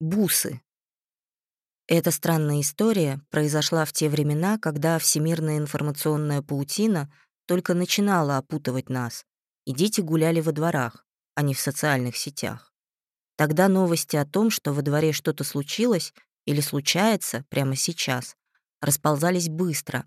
Бусы. Эта странная история произошла в те времена, когда всемирная информационная паутина только начинала опутывать нас, и дети гуляли во дворах, а не в социальных сетях. Тогда новости о том, что во дворе что-то случилось или случается прямо сейчас, расползались быстро.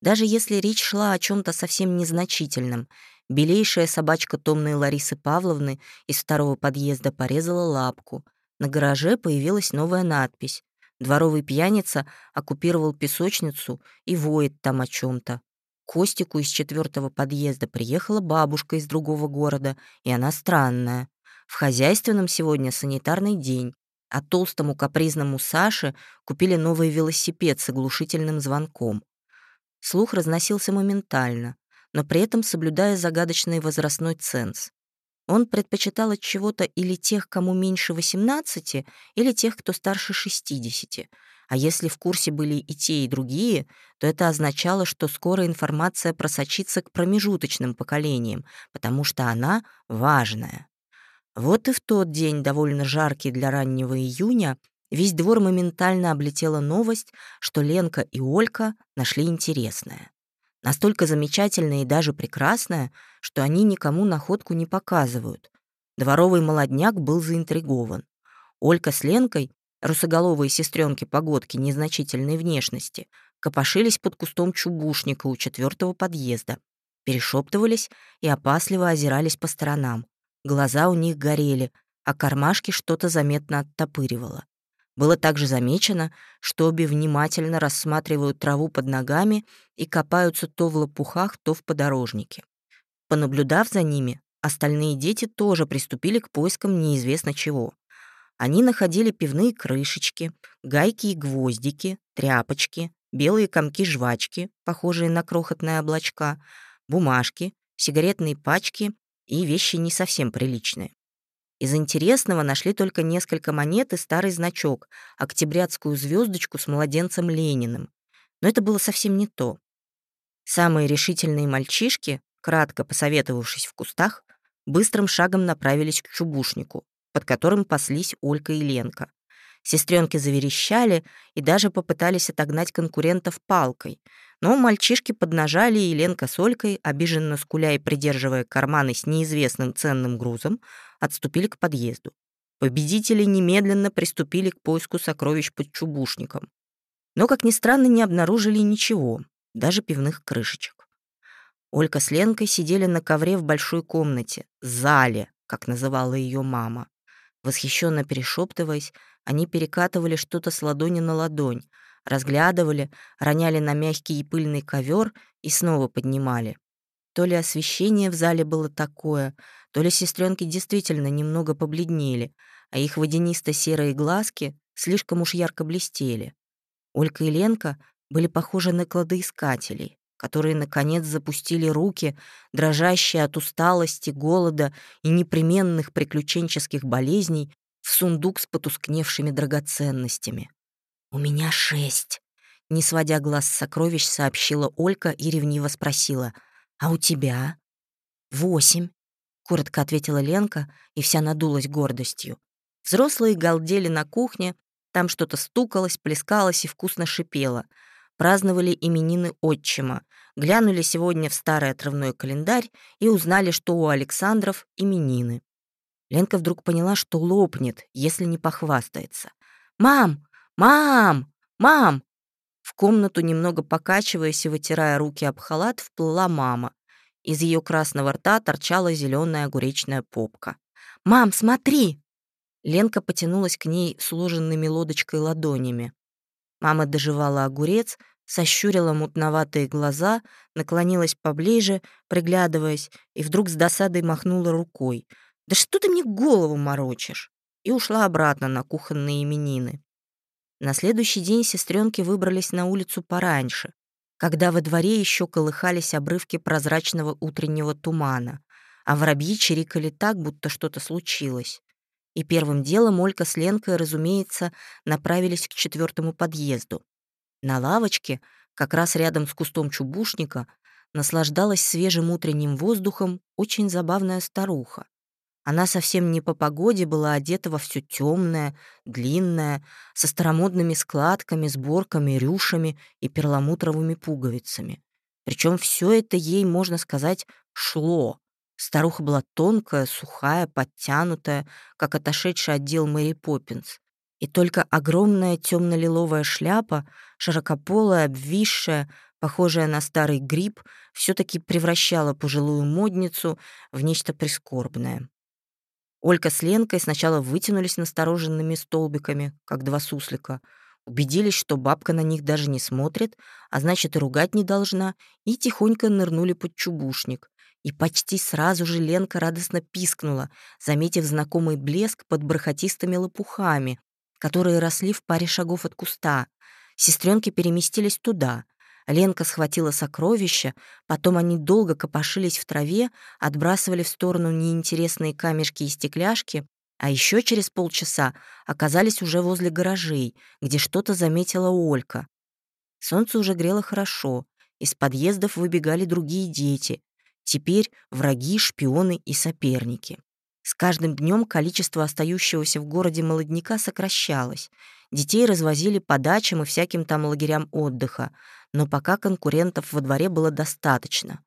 Даже если речь шла о чем то совсем незначительном, белейшая собачка томной Ларисы Павловны из второго подъезда порезала лапку — на гараже появилась новая надпись. Дворовый пьяница оккупировал песочницу и воет там о чем то Костику из четвертого подъезда приехала бабушка из другого города, и она странная. В хозяйственном сегодня санитарный день, а толстому капризному Саше купили новый велосипед с оглушительным звонком. Слух разносился моментально, но при этом соблюдая загадочный возрастной ценз. Он предпочитал от чего-то или тех, кому меньше 18, или тех, кто старше 60. А если в курсе были и те, и другие, то это означало, что скоро информация просочится к промежуточным поколениям, потому что она важная. Вот и в тот день, довольно жаркий для раннего июня, весь двор моментально облетела новость, что Ленка и Олька нашли интересное. Настолько замечательная и даже прекрасная, что они никому находку не показывают. Дворовый молодняк был заинтригован. Олька с Ленкой, русоголовые сестренки погодки незначительной внешности, копошились под кустом чубушника у четвертого подъезда, перешептывались и опасливо озирались по сторонам. Глаза у них горели, а кармашки что-то заметно оттопыривало. Было также замечено, что обе внимательно рассматривают траву под ногами и копаются то в лопухах, то в подорожнике. Понаблюдав за ними, остальные дети тоже приступили к поискам неизвестно чего. Они находили пивные крышечки, гайки и гвоздики, тряпочки, белые комки жвачки, похожие на крохотные облачка, бумажки, сигаретные пачки и вещи не совсем приличные. Из интересного нашли только несколько монет и старый значок, октябрятскую звездочку с младенцем Лениным. Но это было совсем не то. Самые решительные мальчишки, кратко посоветовавшись в кустах, быстрым шагом направились к чубушнику, под которым паслись Олька и Ленка. Сестренки заверещали и даже попытались отогнать конкурентов палкой. Но мальчишки поднажали, и Ленка с Олькой, обиженно скуля и придерживая карманы с неизвестным ценным грузом, отступили к подъезду. Победители немедленно приступили к поиску сокровищ под чубушником. Но, как ни странно, не обнаружили ничего, даже пивных крышечек. Олька с Ленкой сидели на ковре в большой комнате, зале, как называла ее мама. Восхищенно перешептываясь, они перекатывали что-то с ладони на ладонь, разглядывали, роняли на мягкий и пыльный ковер и снова поднимали. То ли освещение в зале было такое, то ли сестренки действительно немного побледнели, а их водянисто-серые глазки слишком уж ярко блестели. Олька и Ленка были похожи на кладоискателей, которые, наконец, запустили руки, дрожащие от усталости, голода и непременных приключенческих болезней, в сундук с потускневшими драгоценностями. «У меня шесть», — не сводя глаз с сокровищ, сообщила Олька и ревниво спросила, «А у тебя?» «Восемь», коротко ответила Ленка и вся надулась гордостью. Взрослые галдели на кухне, там что-то стукалось, плескалось и вкусно шипело. Праздновали именины отчима, глянули сегодня в старый отрывной календарь и узнали, что у Александров именины. Ленка вдруг поняла, что лопнет, если не похвастается. «Мам! Мам! Мам!» В комнату, немного покачиваясь и вытирая руки об халат, вплыла мама. Из ее красного рта торчала зеленая огуречная попка. «Мам, смотри!» Ленка потянулась к ней сложенными лодочкой ладонями. Мама доживала огурец, сощурила мутноватые глаза, наклонилась поближе, приглядываясь, и вдруг с досадой махнула рукой. «Да что ты мне голову морочишь?» и ушла обратно на кухонные именины. На следующий день сестренки выбрались на улицу пораньше, когда во дворе еще колыхались обрывки прозрачного утреннего тумана, а воробьи чирикали так, будто что-то случилось. И первым делом Олька с Ленкой, разумеется, направились к четвертому подъезду. На лавочке, как раз рядом с кустом чубушника, наслаждалась свежим утренним воздухом очень забавная старуха. Она совсем не по погоде была одета во все темное, длинное, со старомодными складками, сборками, рюшами и перламутровыми пуговицами. Причем все это ей, можно сказать, шло. Старуха была тонкая, сухая, подтянутая, как отошедший отдел Мэри Поппинс. И только огромная темно-лиловая шляпа, широкополая, обвисшая, похожая на старый гриб, все таки превращала пожилую модницу в нечто прискорбное. Олька с Ленкой сначала вытянулись настороженными столбиками, как два суслика, убедились, что бабка на них даже не смотрит, а значит и ругать не должна, и тихонько нырнули под чубушник. И почти сразу же Ленка радостно пискнула, заметив знакомый блеск под бархатистыми лопухами, которые росли в паре шагов от куста. Сестренки переместились туда — Ленка схватила сокровища, потом они долго копошились в траве, отбрасывали в сторону неинтересные камешки и стекляшки, а еще через полчаса оказались уже возле гаражей, где что-то заметила Олька. Солнце уже грело хорошо, из подъездов выбегали другие дети. Теперь враги, шпионы и соперники. С каждым днем количество остающегося в городе молодняка сокращалось. Детей развозили по дачам и всяким там лагерям отдыха, но пока конкурентов во дворе было достаточно.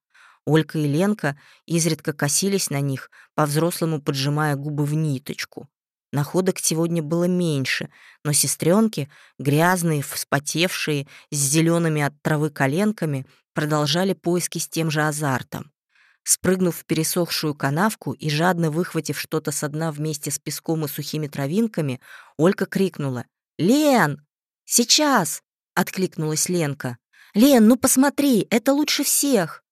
Олька и Ленка изредка косились на них, по-взрослому поджимая губы в ниточку. Находок сегодня было меньше, но сестренки, грязные, вспотевшие, с зелеными от травы коленками, продолжали поиски с тем же азартом. Спрыгнув в пересохшую канавку и жадно выхватив что-то со дна вместе с песком и сухими травинками, Олька крикнула «Лен! Сейчас!» — откликнулась Ленка. «Лен, ну посмотри, это лучше всех!»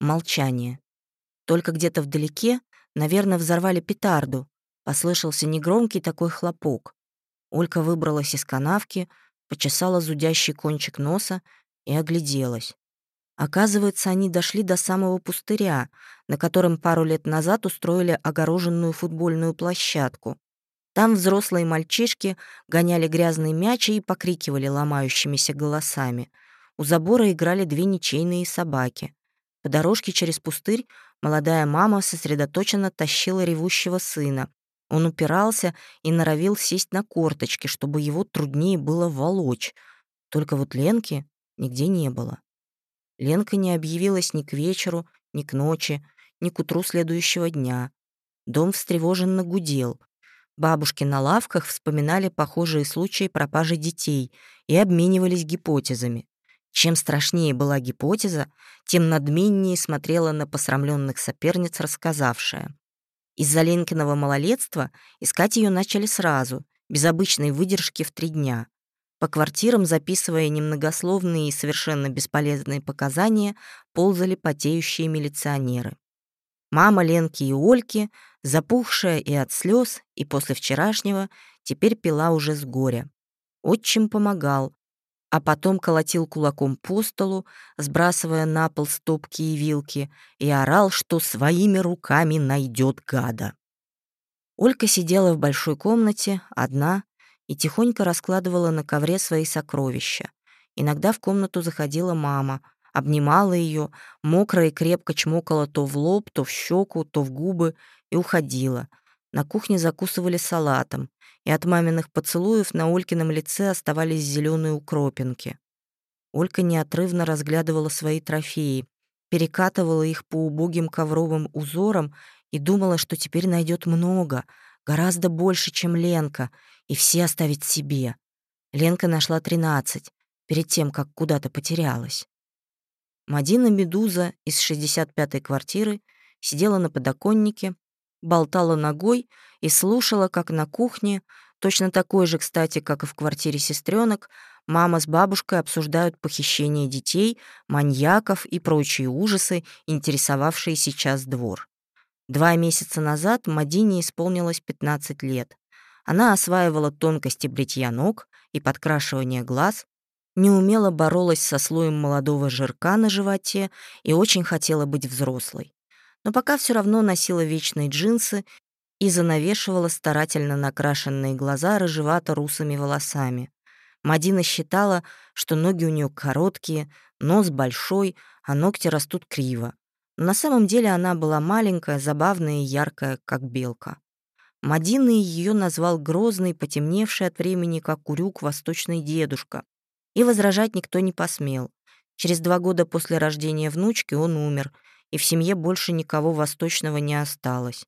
Молчание. Только где-то вдалеке, наверное, взорвали петарду. Послышался негромкий такой хлопок. Олька выбралась из канавки, почесала зудящий кончик носа и огляделась. Оказывается, они дошли до самого пустыря, на котором пару лет назад устроили огороженную футбольную площадку. Там взрослые мальчишки гоняли грязные мячи и покрикивали ломающимися голосами — у забора играли две ничейные собаки. По дорожке через пустырь молодая мама сосредоточенно тащила ревущего сына. Он упирался и норовил сесть на корточки, чтобы его труднее было волочь. Только вот Ленки нигде не было. Ленка не объявилась ни к вечеру, ни к ночи, ни к утру следующего дня. Дом встревоженно гудел. Бабушки на лавках вспоминали похожие случаи пропажи детей и обменивались гипотезами. Чем страшнее была гипотеза, тем надменнее смотрела на посрамленных соперниц рассказавшая. Из-за Ленкиного малолетства искать ее начали сразу, без обычной выдержки в три дня. По квартирам, записывая немногословные и совершенно бесполезные показания, ползали потеющие милиционеры. Мама Ленки и Ольки, запухшая и от слез, и после вчерашнего, теперь пила уже с горя. Отчим помогал, а потом колотил кулаком по столу, сбрасывая на пол стопки и вилки, и орал, что своими руками найдет гада. Олька сидела в большой комнате, одна, и тихонько раскладывала на ковре свои сокровища. Иногда в комнату заходила мама, обнимала ее, мокрая и крепко чмокала то в лоб, то в щеку, то в губы и уходила. На кухне закусывали салатом, и от маминых поцелуев на Олькином лице оставались зеленые укропинки. Олька неотрывно разглядывала свои трофеи, перекатывала их по убогим ковровым узорам и думала, что теперь найдет много, гораздо больше, чем Ленка, и все оставить себе. Ленка нашла 13, перед тем, как куда-то потерялась. Мадина Медуза из 65-й квартиры сидела на подоконнике, болтала ногой и слушала, как на кухне, точно такой же, кстати, как и в квартире сестренок, мама с бабушкой обсуждают похищение детей, маньяков и прочие ужасы, интересовавшие сейчас двор. Два месяца назад Мадине исполнилось 15 лет. Она осваивала тонкости бритья ног и подкрашивания глаз, неумело боролась со слоем молодого жирка на животе и очень хотела быть взрослой но пока все равно носила вечные джинсы и занавешивала старательно накрашенные глаза рыжевато-русыми волосами. Мадина считала, что ноги у нее короткие, нос большой, а ногти растут криво. Но на самом деле она была маленькая, забавная и яркая, как белка. Мадина ее назвал грозный, потемневший от времени, как курюк, восточный дедушка. И возражать никто не посмел. Через два года после рождения внучки он умер, и в семье больше никого восточного не осталось.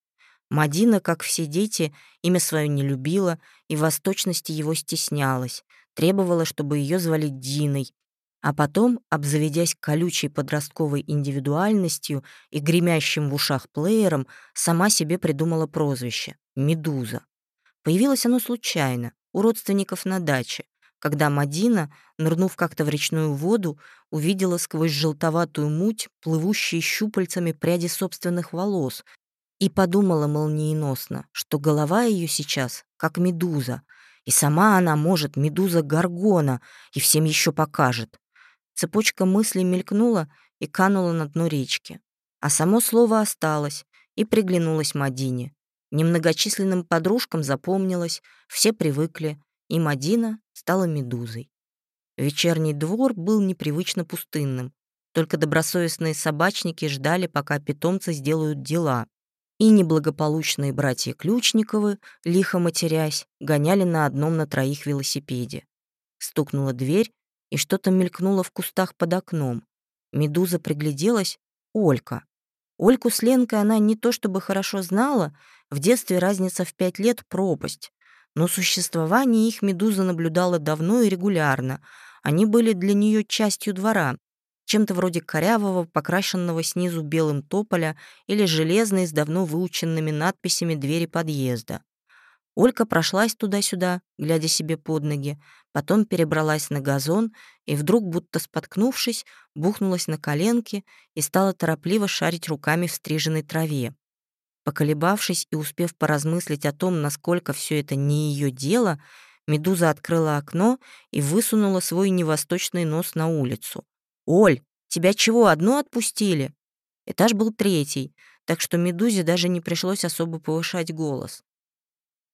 Мадина, как все дети, имя свое не любила и восточности его стеснялась, требовала, чтобы ее звали Диной, а потом, обзаведясь колючей подростковой индивидуальностью и гремящим в ушах плеером, сама себе придумала прозвище — «Медуза». Появилось оно случайно, у родственников на даче, когда Мадина, нырнув как-то в речную воду, увидела сквозь желтоватую муть плывущие щупальцами пряди собственных волос и подумала молниеносно, что голова ее сейчас как медуза, и сама она может медуза Гаргона и всем еще покажет. Цепочка мыслей мелькнула и канула на дно речки. А само слово осталось и приглянулось Мадине. Немногочисленным подружкам запомнилось, все привыкли, и Мадина стала медузой. Вечерний двор был непривычно пустынным. Только добросовестные собачники ждали, пока питомцы сделают дела. И неблагополучные братья Ключниковы, лихо матерясь, гоняли на одном на троих велосипеде. Стукнула дверь, и что-то мелькнуло в кустах под окном. Медуза пригляделась — Олька. Ольку с Ленкой она не то чтобы хорошо знала, в детстве разница в пять лет — пропасть. Но существование их Медуза наблюдала давно и регулярно. Они были для нее частью двора, чем-то вроде корявого, покрашенного снизу белым тополя или железной с давно выученными надписями двери подъезда. Олька прошлась туда-сюда, глядя себе под ноги, потом перебралась на газон и вдруг, будто споткнувшись, бухнулась на коленки и стала торопливо шарить руками в стриженной траве. Поколебавшись и успев поразмыслить о том, насколько все это не ее дело, Медуза открыла окно и высунула свой невосточный нос на улицу. «Оль, тебя чего, одну отпустили?» Этаж был третий, так что Медузе даже не пришлось особо повышать голос.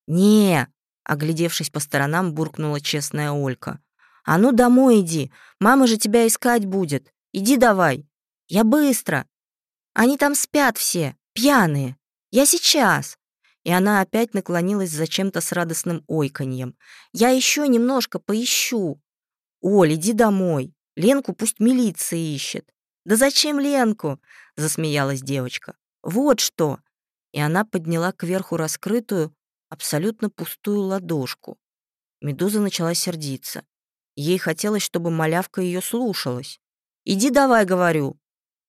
«Не!» — оглядевшись по сторонам, буркнула честная Олька. «А ну домой иди, мама же тебя искать будет. Иди давай. Я быстро. Они там спят все, пьяные. Я сейчас!» И она опять наклонилась зачем-то с радостным ойканьем. «Я еще немножко поищу!» «Оль, иди домой. Ленку пусть милиция ищет». «Да зачем Ленку?» — засмеялась девочка. «Вот что!» И она подняла кверху раскрытую, абсолютно пустую ладошку. Медуза начала сердиться. Ей хотелось, чтобы малявка ее слушалась. «Иди давай», — говорю.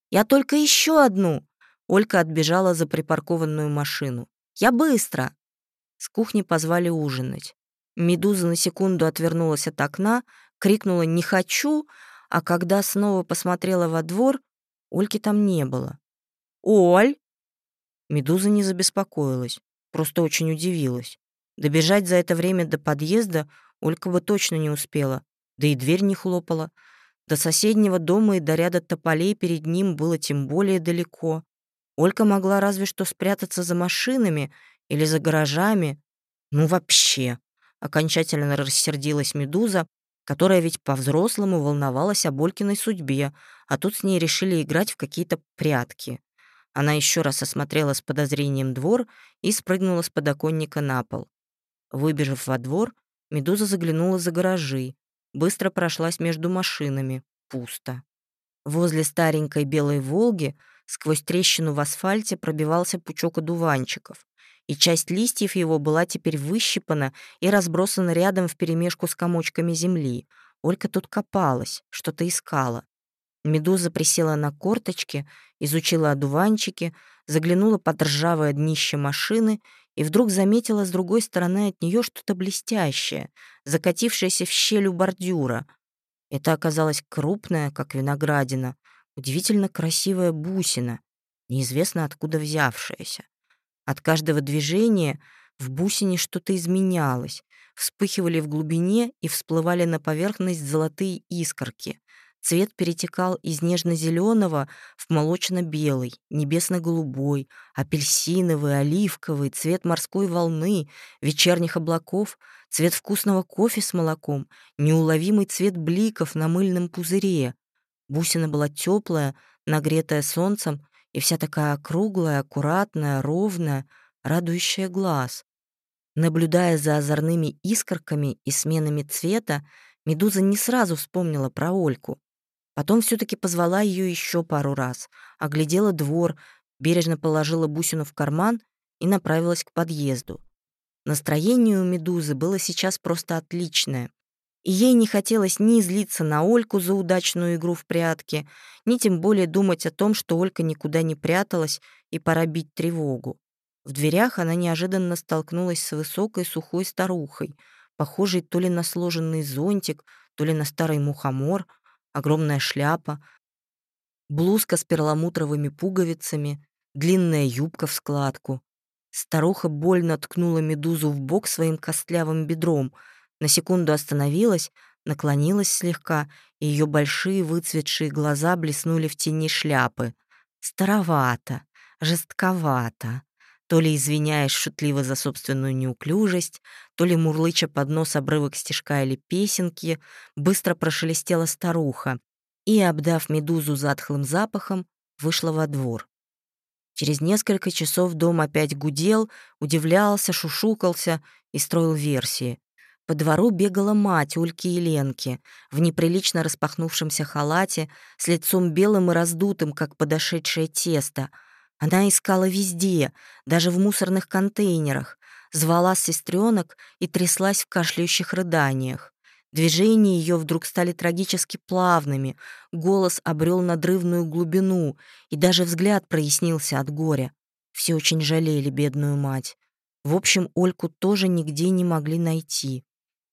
«Я только еще одну!» Олька отбежала за припаркованную машину. «Я быстро!» С кухни позвали ужинать. Медуза на секунду отвернулась от окна, крикнула «Не хочу!», а когда снова посмотрела во двор, Ольки там не было. «Оль!» Медуза не забеспокоилась. Просто очень удивилась. Добежать за это время до подъезда Олька бы точно не успела, да и дверь не хлопала. До соседнего дома и до ряда тополей перед ним было тем более далеко. Олька могла разве что спрятаться за машинами или за гаражами. Ну вообще. Окончательно рассердилась Медуза, которая ведь по-взрослому волновалась о Болькиной судьбе, а тут с ней решили играть в какие-то прятки. Она еще раз осмотрела с подозрением двор и спрыгнула с подоконника на пол. Выбежав во двор, Медуза заглянула за гаражи, быстро прошлась между машинами. Пусто. Возле старенькой белой «Волги» сквозь трещину в асфальте пробивался пучок одуванчиков, и часть листьев его была теперь выщипана и разбросана рядом вперемешку с комочками земли. Олька тут копалась, что-то искала. Медуза присела на корточки, изучила одуванчики, заглянула под ржавое днище машины и вдруг заметила с другой стороны от нее что-то блестящее, закатившееся в щель у бордюра. Это оказалось крупная, как виноградина, удивительно красивая бусина, неизвестно откуда взявшаяся. От каждого движения в бусине что-то изменялось, вспыхивали в глубине и всплывали на поверхность золотые искорки. Цвет перетекал из нежно-зеленого в молочно-белый, небесно-голубой, апельсиновый, оливковый, цвет морской волны, вечерних облаков, цвет вкусного кофе с молоком, неуловимый цвет бликов на мыльном пузыре. Бусина была теплая, нагретая солнцем и вся такая круглая, аккуратная, ровная, радующая глаз. Наблюдая за озорными искорками и сменами цвета, Медуза не сразу вспомнила про Ольку. Потом все таки позвала ее еще пару раз, оглядела двор, бережно положила бусину в карман и направилась к подъезду. Настроение у Медузы было сейчас просто отличное. И ей не хотелось ни злиться на Ольку за удачную игру в прятки, ни тем более думать о том, что Олька никуда не пряталась и пора бить тревогу. В дверях она неожиданно столкнулась с высокой сухой старухой, похожей то ли на сложенный зонтик, то ли на старый мухомор — огромная шляпа, блузка с перламутровыми пуговицами, длинная юбка в складку. Старуха больно ткнула медузу в бок своим костлявым бедром, на секунду остановилась, наклонилась слегка, и ее большие выцветшие глаза блеснули в тени шляпы. Старовато, жестковато. То ли извиняясь шутливо за собственную неуклюжесть, то ли мурлыча под нос обрывок стишка или песенки, быстро прошелестела старуха и, обдав медузу затхлым запахом, вышла во двор. Через несколько часов дом опять гудел, удивлялся, шушукался и строил версии. По двору бегала мать Ульки и Ленки в неприлично распахнувшемся халате, с лицом белым и раздутым, как подошедшее тесто — она искала везде, даже в мусорных контейнерах, звала сестренок и тряслась в кашляющих рыданиях. Движения ее вдруг стали трагически плавными, голос обрел надрывную глубину, и даже взгляд прояснился от горя. Все очень жалели бедную мать. В общем, Ольку тоже нигде не могли найти.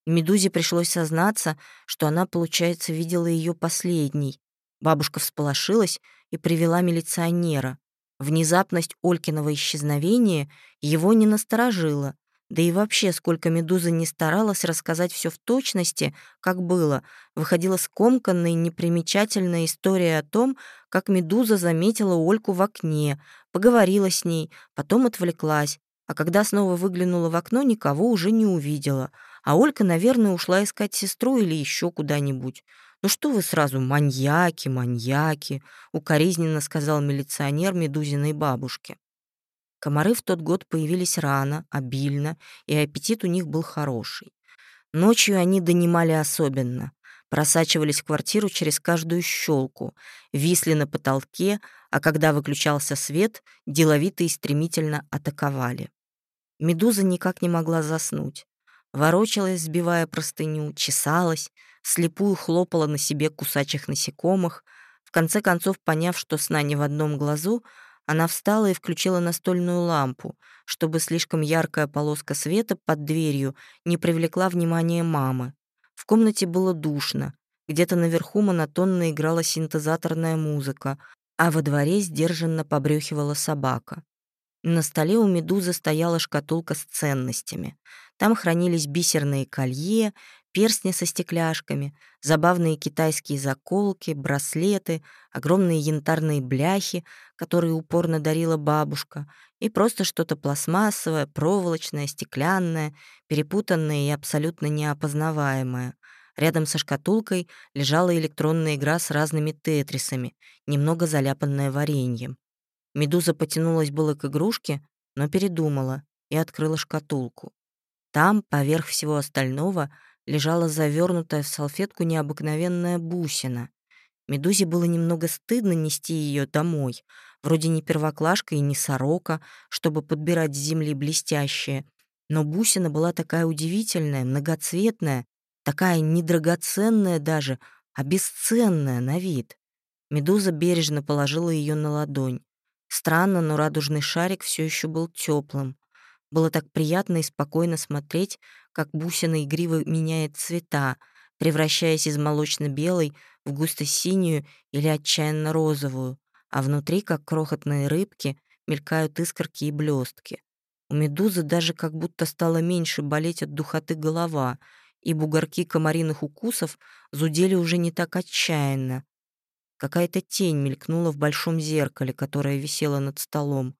Медузе пришлось сознаться, что она, получается, видела ее последней. Бабушка всполошилась и привела милиционера. Внезапность Олькиного исчезновения его не насторожила, да и вообще, сколько Медуза не старалась рассказать все в точности, как было, выходила скомканная и непримечательная история о том, как Медуза заметила Ольку в окне, поговорила с ней, потом отвлеклась, а когда снова выглянула в окно, никого уже не увидела, а Олька, наверное, ушла искать сестру или еще куда-нибудь. «Ну что вы сразу, маньяки, маньяки», — укоризненно сказал милиционер Медузиной бабушке. Комары в тот год появились рано, обильно, и аппетит у них был хороший. Ночью они донимали особенно. Просачивались в квартиру через каждую щелку, висли на потолке, а когда выключался свет, деловито и стремительно атаковали. Медуза никак не могла заснуть. Ворочалась, сбивая простыню, чесалась, слепую хлопала на себе кусачих насекомых. В конце концов, поняв, что сна не в одном глазу, она встала и включила настольную лампу, чтобы слишком яркая полоска света под дверью не привлекла внимание мамы. В комнате было душно. Где-то наверху монотонно играла синтезаторная музыка, а во дворе сдержанно побрюхивала собака. На столе у медузы стояла шкатулка с ценностями. Там хранились бисерные колье, перстни со стекляшками, забавные китайские заколки, браслеты, огромные янтарные бляхи, которые упорно дарила бабушка, и просто что-то пластмассовое, проволочное, стеклянное, перепутанное и абсолютно неопознаваемое. Рядом со шкатулкой лежала электронная игра с разными тетрисами, немного заляпанная вареньем. Медуза потянулась было к игрушке, но передумала и открыла шкатулку. Там, поверх всего остального, лежала завернутая в салфетку необыкновенная бусина. Медузе было немного стыдно нести ее домой. Вроде не первоклашка и не сорока, чтобы подбирать с земли блестящее. Но бусина была такая удивительная, многоцветная, такая недрагоценная даже, а бесценная на вид. Медуза бережно положила ее на ладонь. Странно, но радужный шарик все еще был теплым. Было так приятно и спокойно смотреть, как бусина игриво меняет цвета, превращаясь из молочно-белой в густо-синюю или отчаянно розовую, а внутри, как крохотные рыбки, мелькают искорки и блестки. У медузы даже как будто стало меньше болеть от духоты голова, и бугорки комариных укусов зудели уже не так отчаянно. Какая-то тень мелькнула в большом зеркале, которое висело над столом.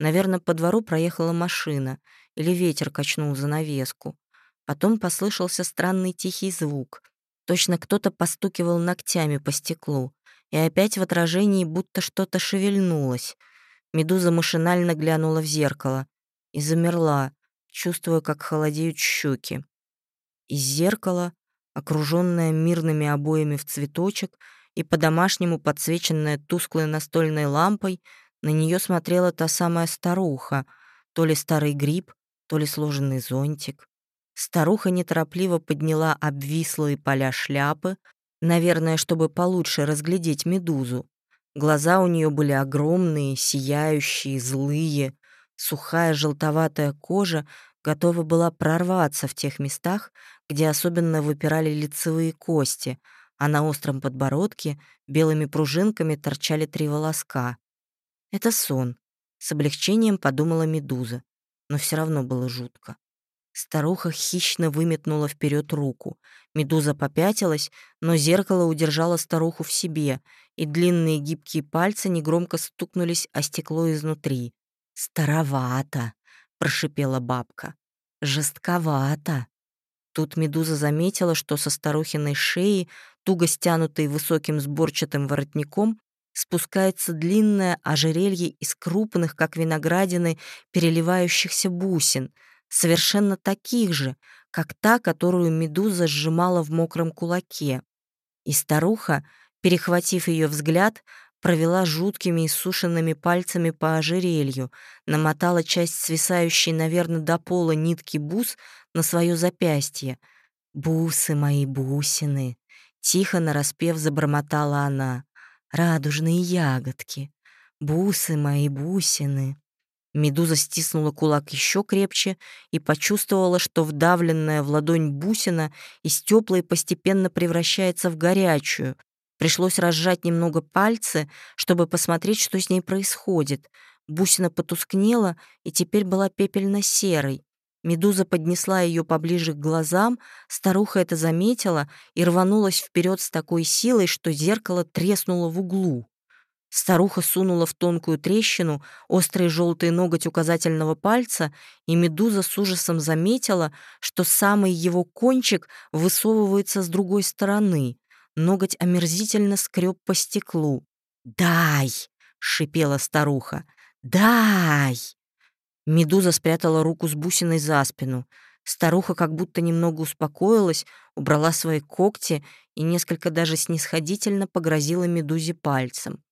Наверное, по двору проехала машина, или ветер качнул занавеску. Потом послышался странный тихий звук. Точно кто-то постукивал ногтями по стеклу. и опять в отражении будто что-то шевельнулось. Медуза машинально глянула в зеркало и замерла, чувствуя, как холодеют щеки. Из зеркала, окруженная мирными обоями в цветочек и по-домашнему подсвеченная тусклой настольной лампой, на нее смотрела та самая старуха, то ли старый гриб, то ли сложенный зонтик. Старуха неторопливо подняла обвислые поля шляпы, наверное, чтобы получше разглядеть медузу. Глаза у нее были огромные, сияющие, злые. Сухая желтоватая кожа готова была прорваться в тех местах, где особенно выпирали лицевые кости, а на остром подбородке белыми пружинками торчали три волоска. Это сон. С облегчением подумала Медуза. Но все равно было жутко. Старуха хищно выметнула вперед руку. Медуза попятилась, но зеркало удержало старуху в себе, и длинные гибкие пальцы негромко стукнулись о стекло изнутри. «Старовато!» — прошипела бабка. «Жестковато!» Тут Медуза заметила, что со старухиной шеи, туго стянутой высоким сборчатым воротником, спускается длинное ожерелье из крупных, как виноградины, переливающихся бусин, совершенно таких же, как та, которую медуза сжимала в мокром кулаке. И старуха, перехватив ее взгляд, провела жуткими иссушенными пальцами по ожерелью, намотала часть свисающей, наверное, до пола нитки бус на свое запястье. «Бусы мои, бусины!» Тихо нараспев забормотала она радужные ягодки, бусы мои бусины. Медуза стиснула кулак еще крепче и почувствовала, что вдавленная в ладонь бусина из теплой постепенно превращается в горячую. Пришлось разжать немного пальцы, чтобы посмотреть, что с ней происходит. Бусина потускнела и теперь была пепельно-серой. Медуза поднесла ее поближе к глазам, старуха это заметила и рванулась вперед с такой силой, что зеркало треснуло в углу. Старуха сунула в тонкую трещину острый желтый ноготь указательного пальца, и медуза с ужасом заметила, что самый его кончик высовывается с другой стороны. Ноготь омерзительно скреб по стеклу. «Дай!» — шипела старуха. «Дай!» Медуза спрятала руку с бусиной за спину. Старуха как будто немного успокоилась, убрала свои когти и несколько даже снисходительно погрозила Медузе пальцем.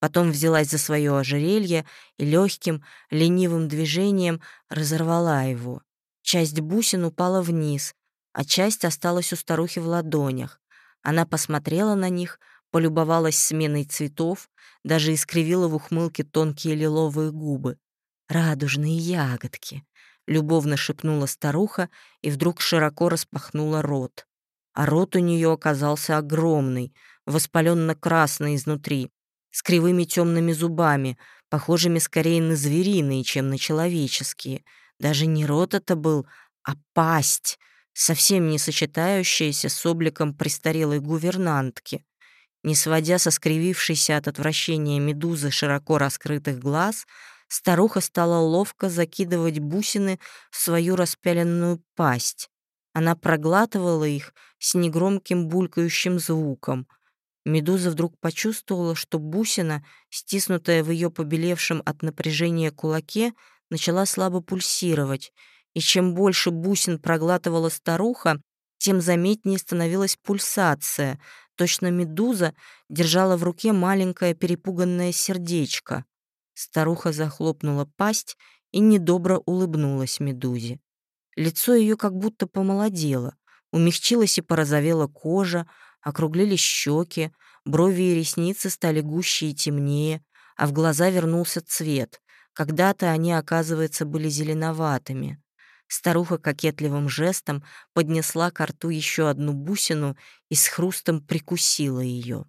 Потом взялась за свое ожерелье и легким, ленивым движением разорвала его. Часть бусин упала вниз, а часть осталась у старухи в ладонях. Она посмотрела на них, полюбовалась сменой цветов, даже искривила в ухмылке тонкие лиловые губы радужные ягодки», — любовно шепнула старуха и вдруг широко распахнула рот. А рот у нее оказался огромный, воспаленно-красный изнутри, с кривыми темными зубами, похожими скорее на звериные, чем на человеческие. Даже не рот это был, а пасть, совсем не сочетающаяся с обликом престарелой гувернантки. Не сводя со скривившейся от отвращения медузы широко раскрытых глаз, Старуха стала ловко закидывать бусины в свою распяленную пасть. Она проглатывала их с негромким булькающим звуком. Медуза вдруг почувствовала, что бусина, стиснутая в ее побелевшем от напряжения кулаке, начала слабо пульсировать, и чем больше бусин проглатывала старуха, тем заметнее становилась пульсация. Точно медуза держала в руке маленькое перепуганное сердечко. Старуха захлопнула пасть и недобро улыбнулась Медузе. Лицо ее как будто помолодело, умягчилась и порозовела кожа, округлились щеки, брови и ресницы стали гуще и темнее, а в глаза вернулся цвет. Когда-то они, оказывается, были зеленоватыми. Старуха кокетливым жестом поднесла к рту еще одну бусину и с хрустом прикусила ее.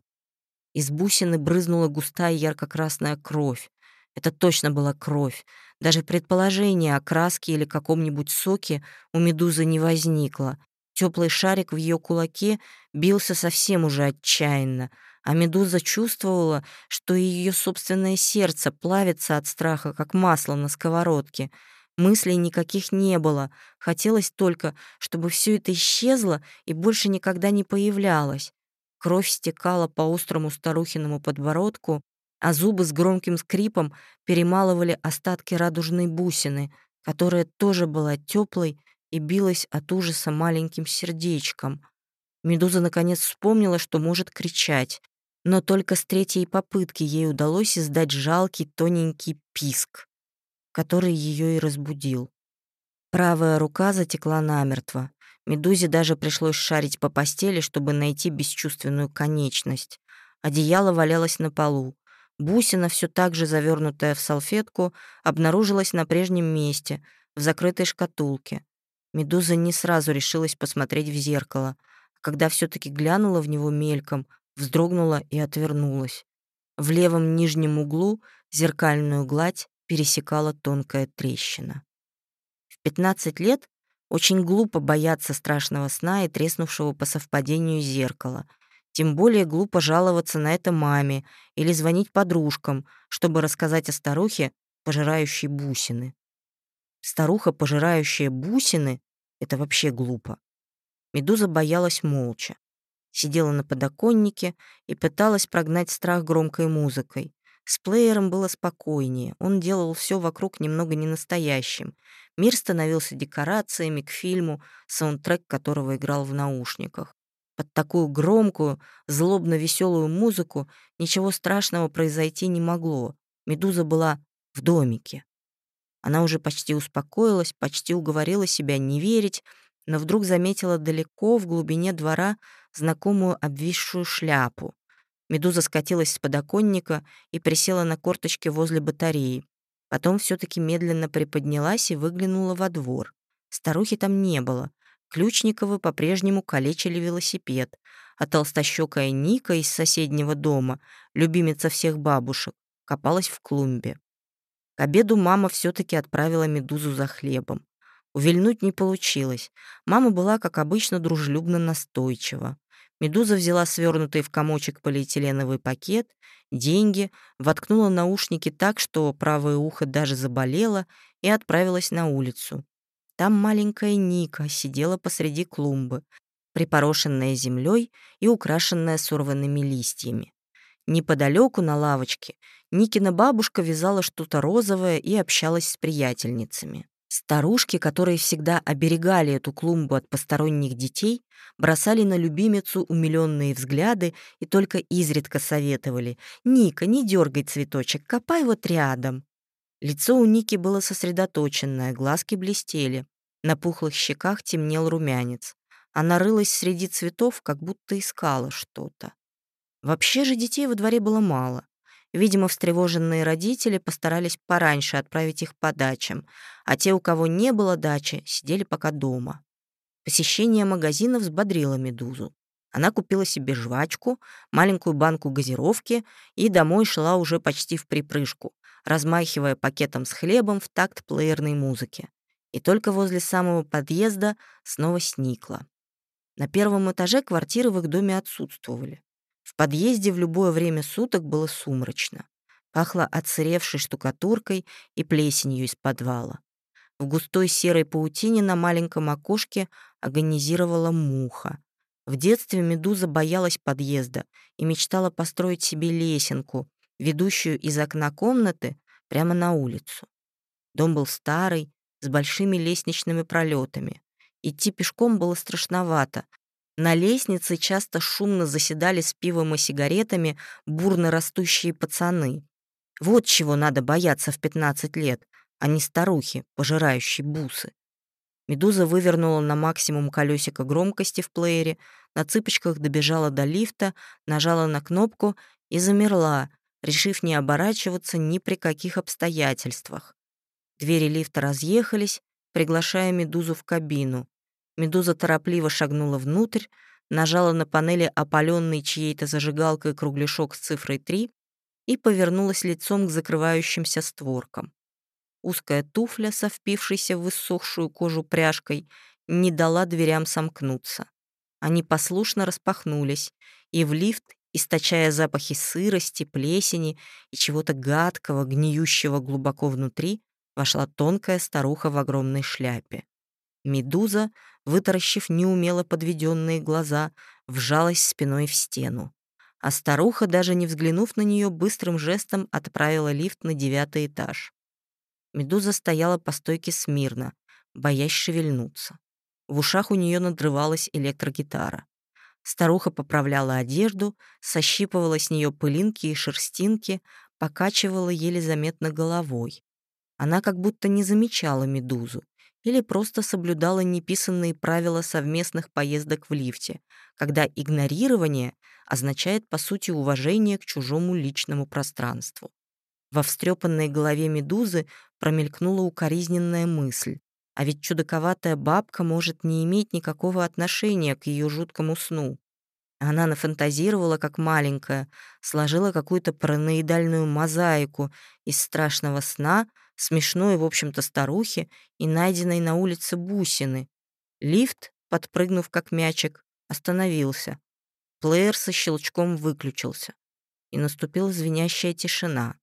Из бусины брызнула густая ярко-красная кровь. Это точно была кровь. Даже предположения о краске или каком-нибудь соке у медузы не возникло. Теплый шарик в ее кулаке бился совсем уже отчаянно, а медуза чувствовала, что ее собственное сердце плавится от страха, как масло на сковородке. Мыслей никаких не было. Хотелось только, чтобы все это исчезло и больше никогда не появлялось. Кровь стекала по острому старухиному подбородку, а зубы с громким скрипом перемалывали остатки радужной бусины, которая тоже была теплой и билась от ужаса маленьким сердечком. Медуза наконец вспомнила, что может кричать, но только с третьей попытки ей удалось издать жалкий тоненький писк, который ее и разбудил. Правая рука затекла намертво. Медузе даже пришлось шарить по постели, чтобы найти бесчувственную конечность. Одеяло валялось на полу. Бусина, все так же завернутая в салфетку, обнаружилась на прежнем месте, в закрытой шкатулке. Медуза не сразу решилась посмотреть в зеркало, а когда все таки глянула в него мельком, вздрогнула и отвернулась. В левом нижнем углу зеркальную гладь пересекала тонкая трещина. В 15 лет очень глупо бояться страшного сна и треснувшего по совпадению зеркала — тем более глупо жаловаться на это маме или звонить подружкам, чтобы рассказать о старухе, пожирающей бусины. Старуха, пожирающая бусины — это вообще глупо. Медуза боялась молча. Сидела на подоконнике и пыталась прогнать страх громкой музыкой. С плеером было спокойнее, он делал все вокруг немного ненастоящим. Мир становился декорациями к фильму, саундтрек которого играл в наушниках. Под такую громкую, злобно веселую музыку ничего страшного произойти не могло. Медуза была в домике. Она уже почти успокоилась, почти уговорила себя не верить, но вдруг заметила далеко в глубине двора знакомую обвисшую шляпу. Медуза скатилась с подоконника и присела на корточки возле батареи. Потом все таки медленно приподнялась и выглянула во двор. Старухи там не было. Ключниковы по-прежнему калечили велосипед, а толстощёкая Ника из соседнего дома, любимица всех бабушек, копалась в клумбе. К обеду мама все таки отправила Медузу за хлебом. Увильнуть не получилось. Мама была, как обычно, дружелюбно настойчива. Медуза взяла свернутый в комочек полиэтиленовый пакет, деньги, воткнула наушники так, что правое ухо даже заболело, и отправилась на улицу. Там маленькая Ника сидела посреди клумбы, припорошенная землей и украшенная сорванными листьями. Неподалеку на лавочке Никина бабушка вязала что-то розовое и общалась с приятельницами. Старушки, которые всегда оберегали эту клумбу от посторонних детей, бросали на любимицу умиленные взгляды и только изредка советовали «Ника, не дергай цветочек, копай вот рядом». Лицо у Ники было сосредоточенное, глазки блестели. На пухлых щеках темнел румянец. Она рылась среди цветов, как будто искала что-то. Вообще же детей во дворе было мало. Видимо, встревоженные родители постарались пораньше отправить их по дачам, а те, у кого не было дачи, сидели пока дома. Посещение магазина взбодрило Медузу. Она купила себе жвачку, маленькую банку газировки и домой шла уже почти в припрыжку, размахивая пакетом с хлебом в такт плеерной музыки и только возле самого подъезда снова сникла. На первом этаже квартиры в их доме отсутствовали. В подъезде в любое время суток было сумрачно. Пахло отсыревшей штукатуркой и плесенью из подвала. В густой серой паутине на маленьком окошке агонизировала муха. В детстве Медуза боялась подъезда и мечтала построить себе лесенку, ведущую из окна комнаты прямо на улицу. Дом был старый, с большими лестничными пролетами. Идти пешком было страшновато. На лестнице часто шумно заседали с пивом и сигаретами бурно растущие пацаны. Вот чего надо бояться в 15 лет, а не старухи, пожирающие бусы. Медуза вывернула на максимум колесико громкости в плеере, на цыпочках добежала до лифта, нажала на кнопку и замерла, решив не оборачиваться ни при каких обстоятельствах. Двери лифта разъехались, приглашая Медузу в кабину. Медуза торопливо шагнула внутрь, нажала на панели опаленный чьей-то зажигалкой кругляшок с цифрой 3 и повернулась лицом к закрывающимся створкам. Узкая туфля, со впившейся в иссохшую кожу пряжкой, не дала дверям сомкнуться. Они послушно распахнулись, и в лифт, источая запахи сырости, плесени и чего-то гадкого, гниющего глубоко внутри, вошла тонкая старуха в огромной шляпе. Медуза вытаращив неумело подведенные глаза, вжалась спиной в стену. А старуха, даже не взглянув на нее, быстрым жестом отправила лифт на девятый этаж. Медуза стояла по стойке смирно, боясь шевельнуться. В ушах у нее надрывалась электрогитара. Старуха поправляла одежду, сощипывала с нее пылинки и шерстинки, покачивала еле заметно головой. Она как будто не замечала медузу или просто соблюдала неписанные правила совместных поездок в лифте, когда игнорирование означает, по сути, уважение к чужому личному пространству. Во встрепанной голове медузы промелькнула укоризненная мысль. А ведь чудаковатая бабка может не иметь никакого отношения к ее жуткому сну. Она нафантазировала, как маленькая, сложила какую-то параноидальную мозаику из страшного сна, смешной, в общем-то, старухи и найденной на улице бусины. Лифт, подпрыгнув как мячик, остановился. Плеер со щелчком выключился. И наступила звенящая тишина.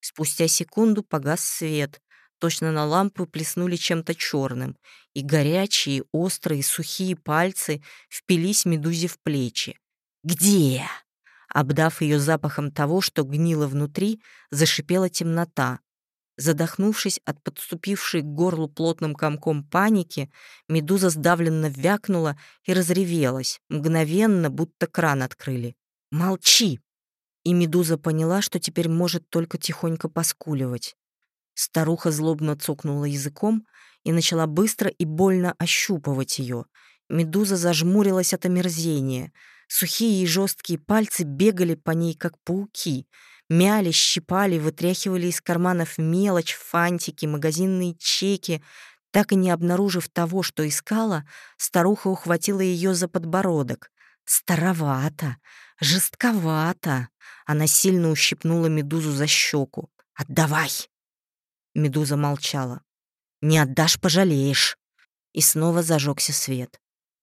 Спустя секунду погас свет, Точно на лампу плеснули чем-то черным, и горячие, острые, сухие пальцы впились медузе в плечи. «Где?» Обдав ее запахом того, что гнило внутри, зашипела темнота. Задохнувшись от подступившей к горлу плотным комком паники, медуза сдавленно вякнула и разревелась, мгновенно, будто кран открыли. «Молчи!» И медуза поняла, что теперь может только тихонько поскуливать. Старуха злобно цокнула языком и начала быстро и больно ощупывать ее. Медуза зажмурилась от омерзения. Сухие и жесткие пальцы бегали по ней, как пауки. Мяли, щипали, вытряхивали из карманов мелочь, фантики, магазинные чеки. Так и не обнаружив того, что искала, старуха ухватила ее за подбородок. «Старовато, жестковато!» Она сильно ущипнула медузу за щеку. «Отдавай!» Медуза молчала. «Не отдашь, пожалеешь!» И снова зажегся свет.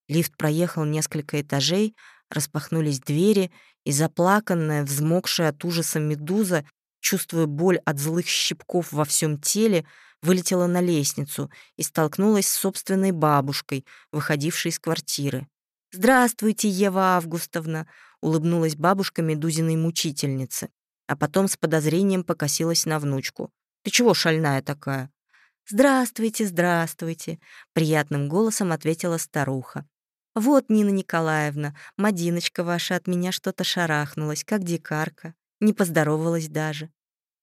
Лифт проехал несколько этажей, распахнулись двери, и заплаканная, взмокшая от ужаса медуза, чувствуя боль от злых щипков во всем теле, вылетела на лестницу и столкнулась с собственной бабушкой, выходившей из квартиры. «Здравствуйте, Ева Августовна!» — улыбнулась бабушка медузиной мучительницы, а потом с подозрением покосилась на внучку. Ты чего шальная такая?» «Здравствуйте, здравствуйте», — приятным голосом ответила старуха. «Вот, Нина Николаевна, Мадиночка ваша от меня что-то шарахнулась, как дикарка, не поздоровалась даже».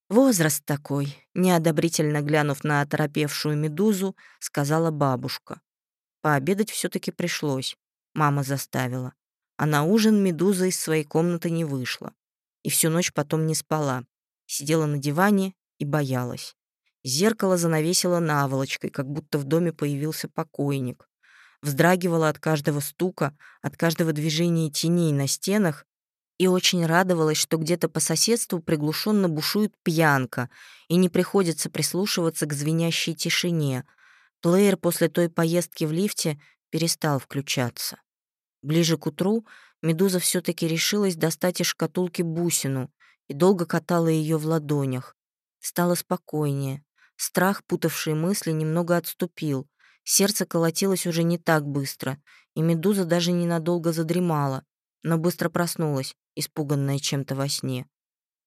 «Возраст такой», — неодобрительно глянув на оторопевшую медузу, сказала бабушка. Пообедать все таки пришлось, мама заставила. А на ужин медуза из своей комнаты не вышла. И всю ночь потом не спала. Сидела на диване и боялась. Зеркало занавесило наволочкой, как будто в доме появился покойник. Вздрагивала от каждого стука, от каждого движения теней на стенах и очень радовалась, что где-то по соседству приглушенно бушует пьянка и не приходится прислушиваться к звенящей тишине. Плеер после той поездки в лифте перестал включаться. Ближе к утру Медуза все таки решилась достать из шкатулки бусину и долго катала ее в ладонях. Стало спокойнее. Страх, путавший мысли, немного отступил. Сердце колотилось уже не так быстро, и медуза даже ненадолго задремала, но быстро проснулась, испуганная чем-то во сне.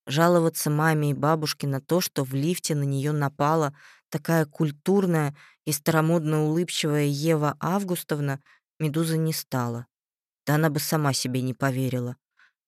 Жаловаться маме и бабушке на то, что в лифте на нее напала такая культурная и старомодно улыбчивая Ева Августовна, медуза не стала. Да она бы сама себе не поверила.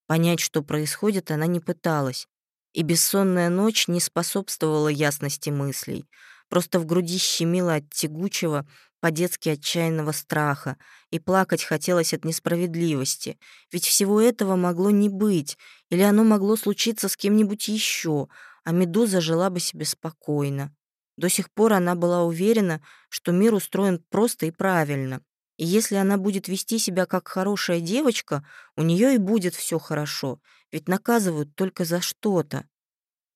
Понять, что происходит, она не пыталась, и бессонная ночь не способствовала ясности мыслей. Просто в груди щемило от тягучего, по-детски отчаянного страха, и плакать хотелось от несправедливости. Ведь всего этого могло не быть, или оно могло случиться с кем-нибудь еще, а Медуза жила бы себе спокойно. До сих пор она была уверена, что мир устроен просто и правильно. И если она будет вести себя как хорошая девочка, у нее и будет все хорошо — ведь наказывают только за что-то.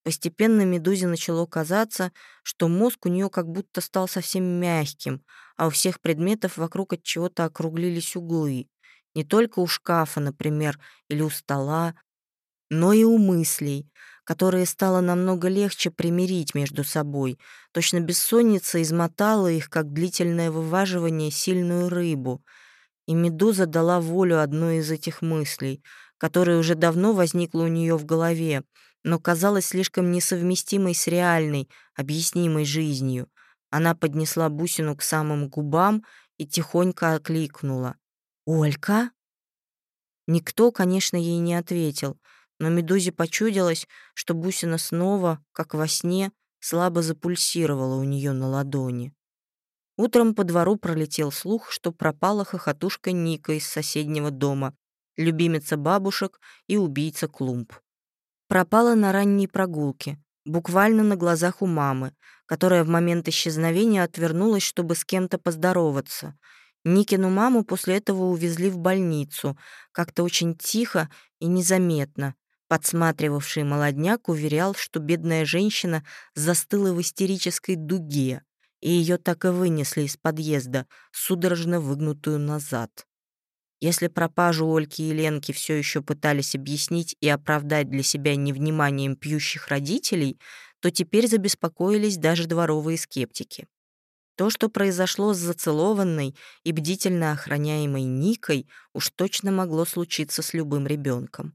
Постепенно Медузе начало казаться, что мозг у нее как будто стал совсем мягким, а у всех предметов вокруг от чего-то округлились углы. Не только у шкафа, например, или у стола, но и у мыслей, которые стало намного легче примирить между собой. Точно бессонница измотала их, как длительное вываживание, сильную рыбу. И Медуза дала волю одной из этих мыслей, которая уже давно возникла у нее в голове, но казалась слишком несовместимой с реальной, объяснимой жизнью. Она поднесла бусину к самым губам и тихонько окликнула. «Олька?» Никто, конечно, ей не ответил, но Медузе почудилось, что бусина снова, как во сне, слабо запульсировала у нее на ладони. Утром по двору пролетел слух, что пропала хохотушка Ника из соседнего дома, любимица бабушек и убийца клумб. Пропала на ранней прогулке, буквально на глазах у мамы, которая в момент исчезновения отвернулась, чтобы с кем-то поздороваться. Никину маму после этого увезли в больницу, как-то очень тихо и незаметно. Подсматривавший молодняк уверял, что бедная женщина застыла в истерической дуге, и ее так и вынесли из подъезда, судорожно выгнутую назад. Если пропажу Ольки и Ленки все еще пытались объяснить и оправдать для себя невниманием пьющих родителей, то теперь забеспокоились даже дворовые скептики. То, что произошло с зацелованной и бдительно охраняемой Никой, уж точно могло случиться с любым ребенком.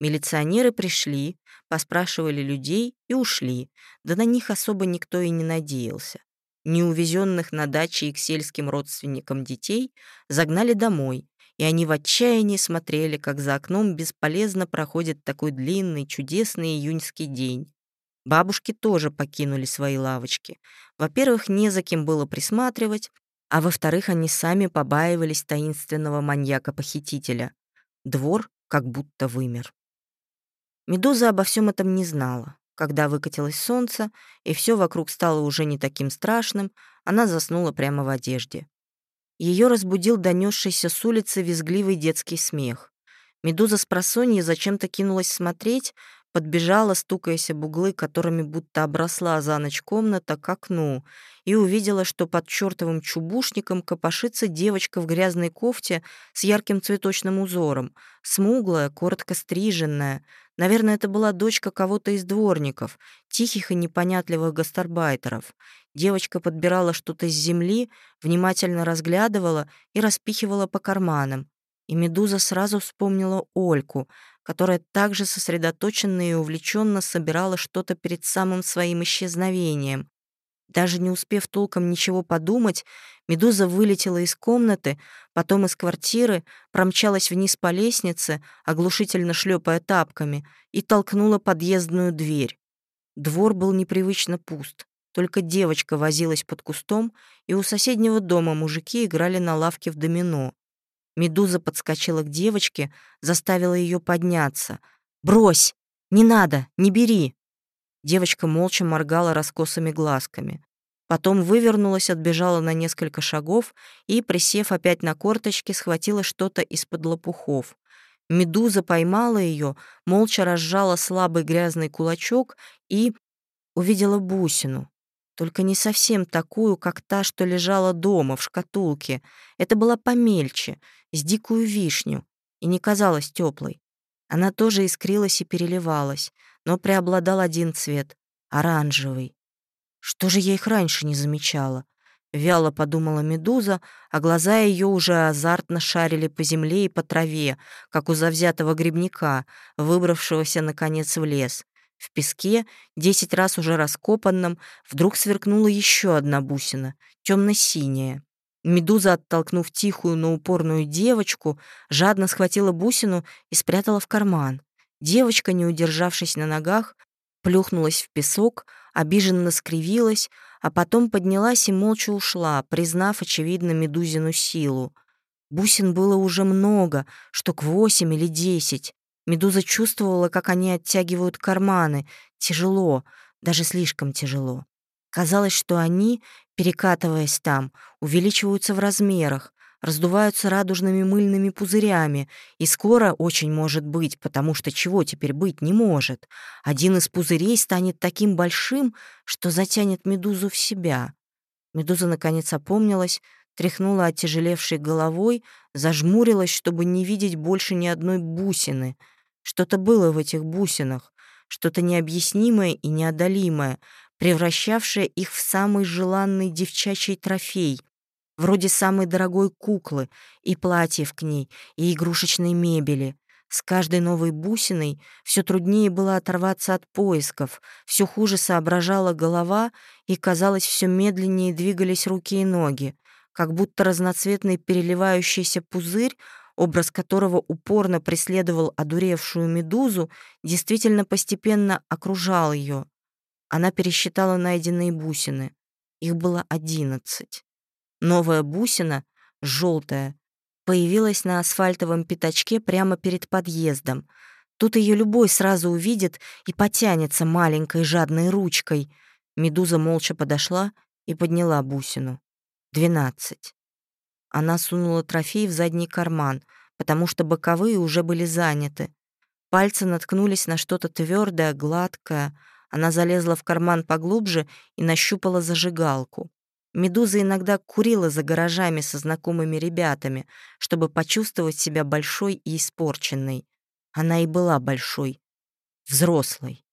Милиционеры пришли, поспрашивали людей и ушли, да на них особо никто и не надеялся. Неувезенных на даче и к сельским родственникам детей загнали домой, и они в отчаянии смотрели, как за окном бесполезно проходит такой длинный, чудесный июньский день. Бабушки тоже покинули свои лавочки. Во-первых, не за кем было присматривать, а во-вторых, они сами побаивались таинственного маньяка-похитителя. Двор как будто вымер. Медуза обо всем этом не знала. Когда выкатилось солнце, и все вокруг стало уже не таким страшным, она заснула прямо в одежде. Ее разбудил донесшийся с улицы визгливый детский смех. Медуза с просонья зачем-то кинулась смотреть, подбежала, стукаясь об углы, которыми будто обросла за ночь комната, к окну, и увидела, что под чертовым чубушником копошится девочка в грязной кофте с ярким цветочным узором, смуглая, коротко стриженная. Наверное, это была дочка кого-то из дворников, тихих и непонятливых гастарбайтеров. Девочка подбирала что-то с земли, внимательно разглядывала и распихивала по карманам. И Медуза сразу вспомнила Ольку, которая также сосредоточенно и увлеченно собирала что-то перед самым своим исчезновением. Даже не успев толком ничего подумать, Медуза вылетела из комнаты, потом из квартиры, промчалась вниз по лестнице, оглушительно шлепая тапками, и толкнула подъездную дверь. Двор был непривычно пуст. Только девочка возилась под кустом, и у соседнего дома мужики играли на лавке в домино. Медуза подскочила к девочке, заставила ее подняться. «Брось! Не надо! Не бери!» Девочка молча моргала раскосыми глазками. Потом вывернулась, отбежала на несколько шагов и, присев опять на корточки, схватила что-то из-под лопухов. Медуза поймала ее, молча разжала слабый грязный кулачок и увидела бусину. Только не совсем такую, как та, что лежала дома, в шкатулке. Это была помельче, с дикую вишню, и не казалась теплой. Она тоже искрилась и переливалась, но преобладал один цвет — оранжевый. Что же я их раньше не замечала? Вяло подумала медуза, а глаза ее уже азартно шарили по земле и по траве, как у завзятого грибника, выбравшегося, наконец, в лес. В песке, десять раз уже раскопанном, вдруг сверкнула еще одна бусина, темно-синяя. Медуза, оттолкнув тихую, но упорную девочку, жадно схватила бусину и спрятала в карман. Девочка, не удержавшись на ногах, плюхнулась в песок, обиженно скривилась, а потом поднялась и молча ушла, признав, очевидно, медузину силу. Бусин было уже много, штук восемь или десять. Медуза чувствовала, как они оттягивают карманы. Тяжело, даже слишком тяжело. Казалось, что они, перекатываясь там, увеличиваются в размерах, раздуваются радужными мыльными пузырями, и скоро очень может быть, потому что чего теперь быть не может. Один из пузырей станет таким большим, что затянет медузу в себя. Медуза наконец опомнилась, тряхнула оттяжелевшей головой, зажмурилась, чтобы не видеть больше ни одной бусины — что-то было в этих бусинах, что-то необъяснимое и неодолимое, превращавшее их в самый желанный девчачий трофей, вроде самой дорогой куклы и платьев к ней, и игрушечной мебели. С каждой новой бусиной все труднее было оторваться от поисков, все хуже соображала голова, и, казалось, все медленнее двигались руки и ноги, как будто разноцветный переливающийся пузырь, образ которого упорно преследовал одуревшую медузу, действительно постепенно окружал ее. Она пересчитала найденные бусины. Их было одиннадцать. Новая бусина, желтая, появилась на асфальтовом пятачке прямо перед подъездом. Тут ее любой сразу увидит и потянется маленькой жадной ручкой. Медуза молча подошла и подняла бусину. Двенадцать. Она сунула трофей в задний карман, потому что боковые уже были заняты. Пальцы наткнулись на что-то твердое, гладкое. Она залезла в карман поглубже и нащупала зажигалку. Медуза иногда курила за гаражами со знакомыми ребятами, чтобы почувствовать себя большой и испорченной. Она и была большой, взрослой.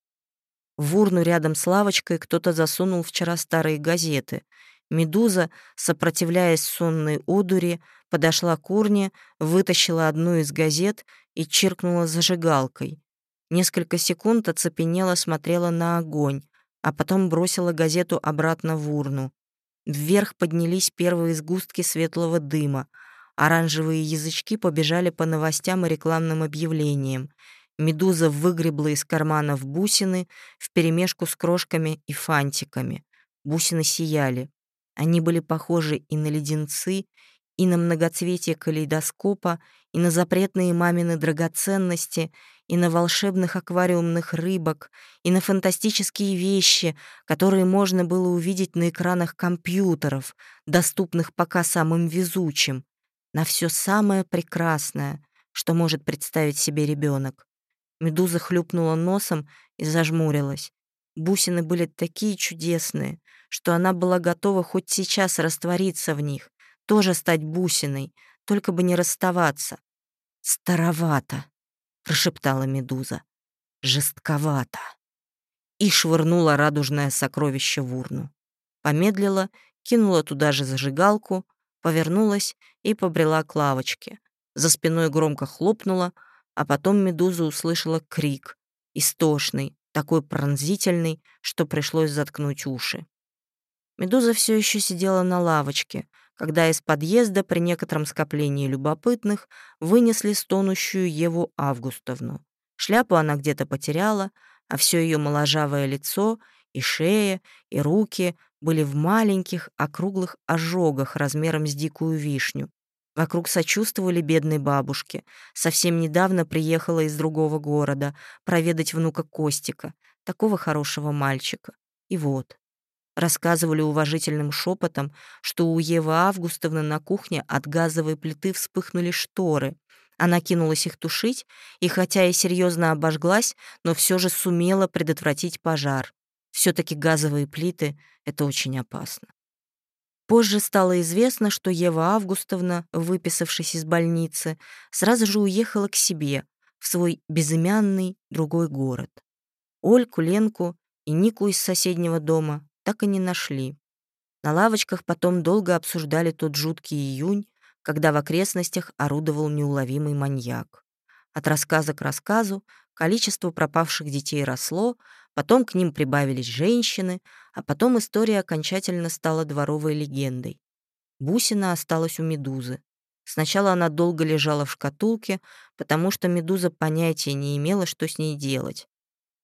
В урну рядом с лавочкой кто-то засунул вчера старые газеты. Медуза, сопротивляясь сонной одури, подошла к урне, вытащила одну из газет и чиркнула зажигалкой. Несколько секунд оцепенела смотрела на огонь, а потом бросила газету обратно в урну. Вверх поднялись первые сгустки светлого дыма. Оранжевые язычки побежали по новостям и рекламным объявлениям. Медуза выгребла из карманов бусины вперемешку с крошками и фантиками. Бусины сияли. Они были похожи и на леденцы, и на многоцветие калейдоскопа, и на запретные мамины драгоценности, и на волшебных аквариумных рыбок, и на фантастические вещи, которые можно было увидеть на экранах компьютеров, доступных пока самым везучим, на все самое прекрасное, что может представить себе ребенок. Медуза хлюпнула носом и зажмурилась. Бусины были такие чудесные, что она была готова хоть сейчас раствориться в них, тоже стать бусиной, только бы не расставаться. «Старовато», — прошептала Медуза. «Жестковато». И швырнула радужное сокровище в урну. Помедлила, кинула туда же зажигалку, повернулась и побрела к лавочке. За спиной громко хлопнула, а потом Медуза услышала крик, истошный, такой пронзительный, что пришлось заткнуть уши. Медуза все еще сидела на лавочке, когда из подъезда при некотором скоплении любопытных вынесли стонущую Еву Августовну. Шляпу она где-то потеряла, а все ее моложавое лицо и шея, и руки были в маленьких округлых ожогах размером с дикую вишню. Вокруг сочувствовали бедной бабушке. Совсем недавно приехала из другого города проведать внука Костика, такого хорошего мальчика. И вот, Рассказывали уважительным шепотом, что у Евы Августовны на кухне от газовой плиты вспыхнули шторы. Она кинулась их тушить, и хотя и серьезно обожглась, но все же сумела предотвратить пожар. все таки газовые плиты — это очень опасно. Позже стало известно, что Ева Августовна, выписавшись из больницы, сразу же уехала к себе, в свой безымянный другой город. Ольку, Ленку и Нику из соседнего дома так и не нашли. На лавочках потом долго обсуждали тот жуткий июнь, когда в окрестностях орудовал неуловимый маньяк. От рассказа к рассказу количество пропавших детей росло, потом к ним прибавились женщины, а потом история окончательно стала дворовой легендой. Бусина осталась у медузы. Сначала она долго лежала в шкатулке, потому что медуза понятия не имела, что с ней делать.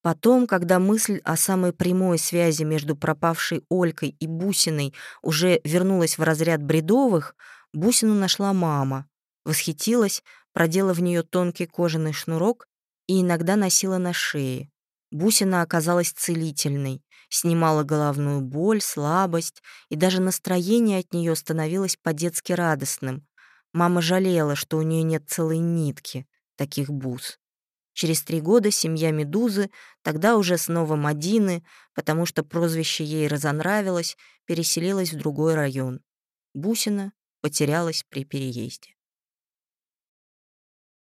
Потом, когда мысль о самой прямой связи между пропавшей Олькой и Бусиной уже вернулась в разряд бредовых, Бусину нашла мама, восхитилась, продела в нее тонкий кожаный шнурок и иногда носила на шее. Бусина оказалась целительной, снимала головную боль, слабость, и даже настроение от нее становилось по-детски радостным. Мама жалела, что у нее нет целой нитки таких бус. Через три года семья Медузы, тогда уже снова Мадины, потому что прозвище ей разонравилось, переселилась в другой район. Бусина потерялась при переезде.